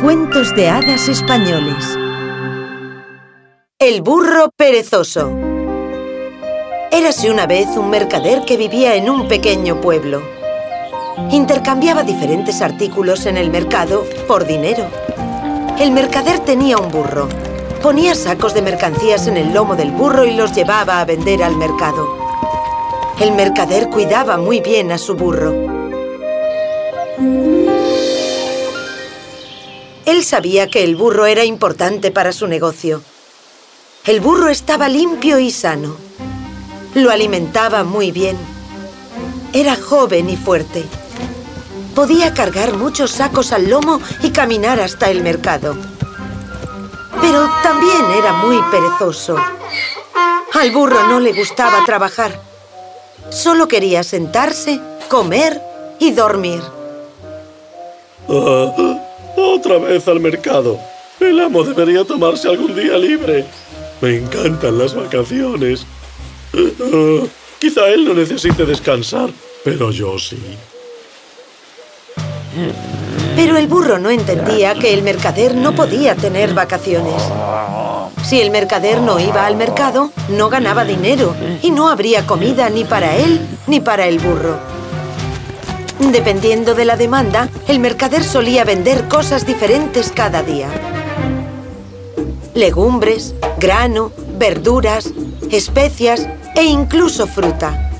Cuentos de hadas españoles El burro perezoso Érase una vez un mercader que vivía en un pequeño pueblo. Intercambiaba diferentes artículos en el mercado por dinero. El mercader tenía un burro. Ponía sacos de mercancías en el lomo del burro y los llevaba a vender al mercado. El mercader cuidaba muy bien a su burro. Él sabía que el burro era importante para su negocio. El burro estaba limpio y sano. Lo alimentaba muy bien. Era joven y fuerte. Podía cargar muchos sacos al lomo y caminar hasta el mercado. Pero también era muy perezoso. Al burro no le gustaba trabajar. Solo quería sentarse, comer y dormir. Otra vez al mercado. El amo debería tomarse algún día libre. Me encantan las vacaciones. Quizá él no necesite descansar, pero yo sí. Pero el burro no entendía que el mercader no podía tener vacaciones. Si el mercader no iba al mercado, no ganaba dinero y no habría comida ni para él ni para el burro. Dependiendo de la demanda, el mercader solía vender cosas diferentes cada día. Legumbres, grano, verduras, especias e incluso fruta.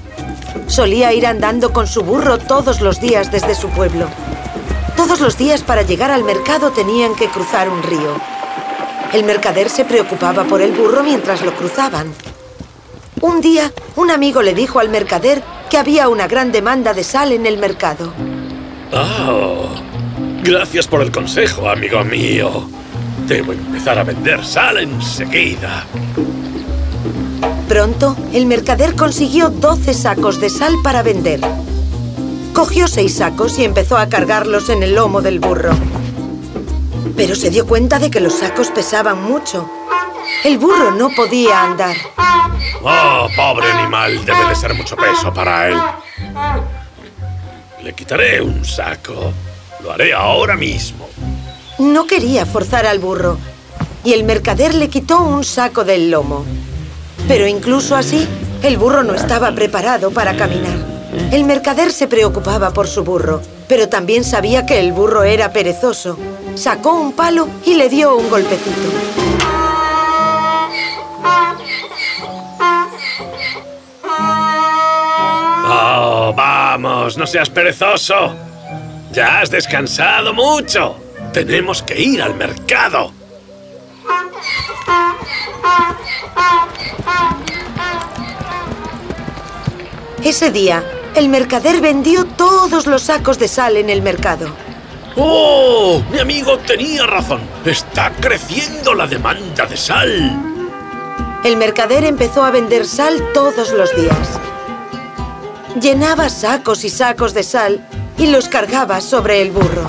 Solía ir andando con su burro todos los días desde su pueblo. Todos los días para llegar al mercado tenían que cruzar un río. El mercader se preocupaba por el burro mientras lo cruzaban. Un día, un amigo le dijo al mercader que había una gran demanda de sal en el mercado. ¡Oh! Gracias por el consejo, amigo mío. Debo empezar a vender sal enseguida. Pronto, el mercader consiguió 12 sacos de sal para vender. Cogió seis sacos y empezó a cargarlos en el lomo del burro. Pero se dio cuenta de que los sacos pesaban mucho. El burro no podía andar. ¡Oh, pobre animal! Debe de ser mucho peso para él. Le quitaré un saco. Lo haré ahora mismo. No quería forzar al burro. Y el mercader le quitó un saco del lomo. Pero incluso así, el burro no estaba preparado para caminar. El mercader se preocupaba por su burro, pero también sabía que el burro era perezoso. Sacó un palo y le dio un golpecito. Vamos! ¡No seas perezoso! ¡Ya has descansado mucho! ¡Tenemos que ir al mercado! Ese día, el mercader vendió todos los sacos de sal en el mercado. ¡Oh! Mi amigo tenía razón. Está creciendo la demanda de sal. El mercader empezó a vender sal todos los días. Llenaba sacos y sacos de sal y los cargaba sobre el burro.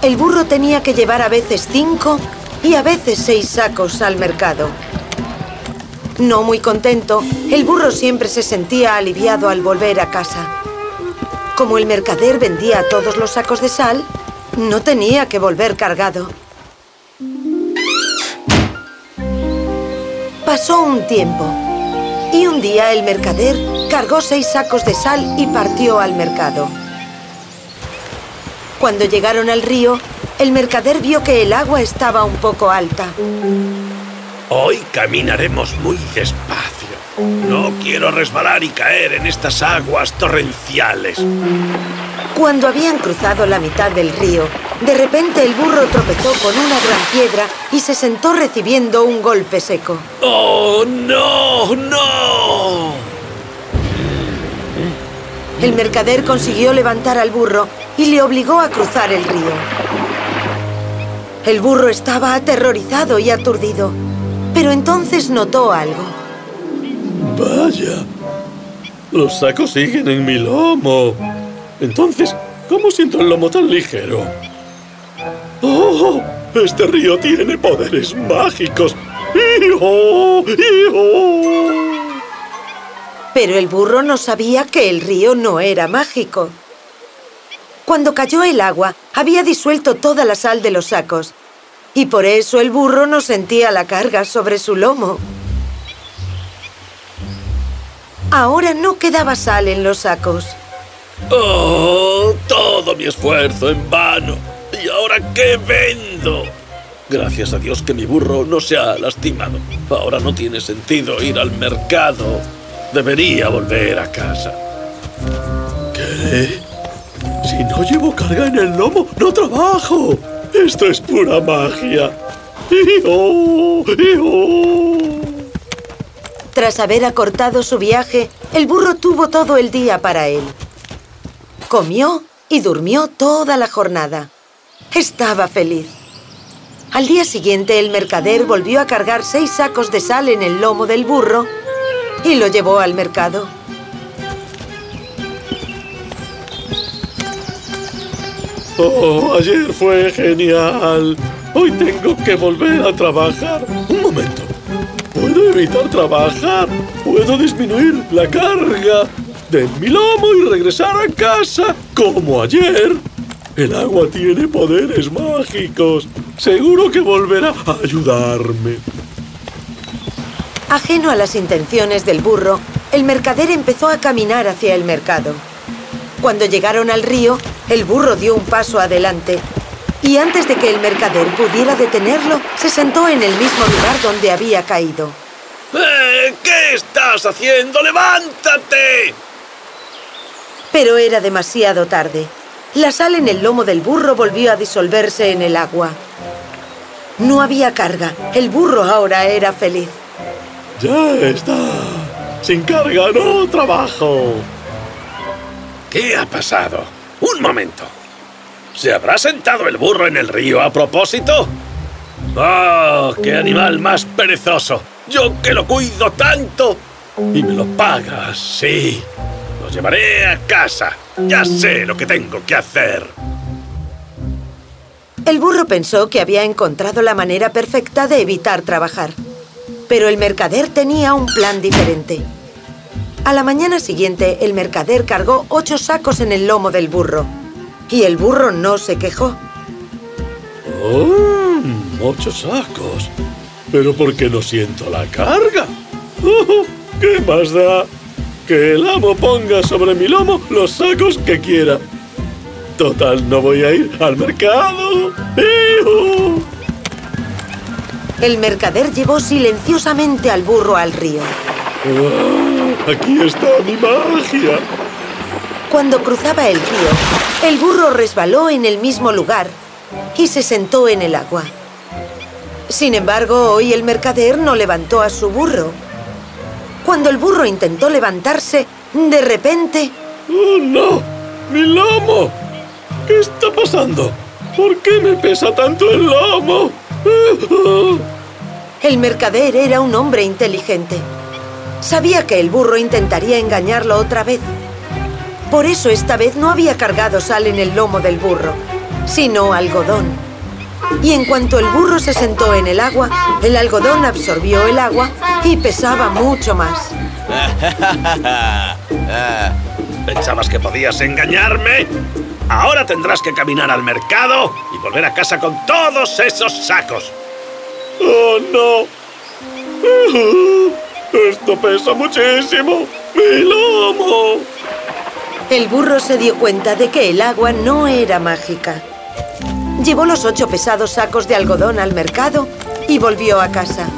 El burro tenía que llevar a veces cinco y a veces seis sacos al mercado. No muy contento, el burro siempre se sentía aliviado al volver a casa. Como el mercader vendía todos los sacos de sal, no tenía que volver cargado. Pasó un tiempo y un día el mercader cargó seis sacos de sal y partió al mercado. Cuando llegaron al río, el mercader vio que el agua estaba un poco alta. Hoy caminaremos muy despacio. No quiero resbalar y caer en estas aguas torrenciales. Cuando habían cruzado la mitad del río, de repente el burro tropezó con una gran piedra y se sentó recibiendo un golpe seco. ¡Oh, no! ¡No! El mercader consiguió levantar al burro y le obligó a cruzar el río. El burro estaba aterrorizado y aturdido, pero entonces notó algo. Vaya, los sacos siguen en mi lomo. Entonces, ¿cómo siento el lomo tan ligero? ¡Oh! Este río tiene poderes mágicos. ¡Hijo! ¡Hijo! Pero el burro no sabía que el río no era mágico. Cuando cayó el agua, había disuelto toda la sal de los sacos. Y por eso el burro no sentía la carga sobre su lomo. Ahora no quedaba sal en los sacos. ¡Oh! Todo mi esfuerzo en vano. ¿Y ahora qué vendo? Gracias a Dios que mi burro no se ha lastimado. Ahora no tiene sentido ir al mercado. Debería volver a casa. ¿Qué? Si no llevo carga en el lomo, no trabajo. Esto es pura magia. ¡Iho! ¡Iho! Tras haber acortado su viaje, el burro tuvo todo el día para él. Comió y durmió toda la jornada. Estaba feliz. Al día siguiente, el mercader volvió a cargar seis sacos de sal en el lomo del burro y lo llevó al mercado. Oh, ayer fue genial. Hoy tengo que volver a trabajar. Un momento. Puedo evitar trabajar. Puedo disminuir la carga de mi lomo y regresar a casa como ayer. El agua tiene poderes mágicos. Seguro que volverá a ayudarme. Ajeno a las intenciones del burro, el mercader empezó a caminar hacia el mercado. Cuando llegaron al río, el burro dio un paso adelante y antes de que el mercader pudiera detenerlo, se sentó en el mismo lugar donde había caído. ¡Eh! ¿Qué estás haciendo? ¡Levántate! Pero era demasiado tarde. La sal en el lomo del burro volvió a disolverse en el agua. No había carga. El burro ahora era feliz. Ya está. Sin carga no trabajo. ¿Qué ha pasado? Un momento. ¿Se habrá sentado el burro en el río a propósito? ¡Oh, qué animal más perezoso! ¡Yo que lo cuido tanto! Y me lo pagas, sí. Llevaré a casa. Ya sé lo que tengo que hacer. El burro pensó que había encontrado la manera perfecta de evitar trabajar. Pero el mercader tenía un plan diferente. A la mañana siguiente, el mercader cargó ocho sacos en el lomo del burro. Y el burro no se quejó. ¡Oh! Ocho sacos. ¿Pero por qué no siento la carga? Oh, ¿Qué más da? Que el amo ponga sobre mi lomo los sacos que quiera. Total, no voy a ir al mercado. ¡Iu! El mercader llevó silenciosamente al burro al río. Ah, Aquí está mi magia. Cuando cruzaba el río, el burro resbaló en el mismo lugar y se sentó en el agua. Sin embargo, hoy el mercader no levantó a su burro. Cuando el burro intentó levantarse, de repente... ¡Oh, no! ¡Mi lomo! ¿Qué está pasando? ¿Por qué me pesa tanto el lomo? El mercader era un hombre inteligente. Sabía que el burro intentaría engañarlo otra vez. Por eso esta vez no había cargado sal en el lomo del burro, sino algodón. Y en cuanto el burro se sentó en el agua, el algodón absorbió el agua y pesaba mucho más. ¿Pensabas que podías engañarme? Ahora tendrás que caminar al mercado y volver a casa con todos esos sacos. ¡Oh, no! ¡Esto pesa muchísimo! ¡Mi lomo! El burro se dio cuenta de que el agua no era mágica. Llevó los ocho pesados sacos de algodón al mercado y volvió a casa.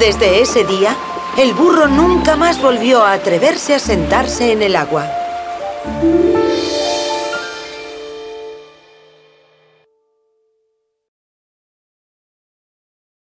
Desde ese día, el burro nunca más volvió a atreverse a sentarse en el agua.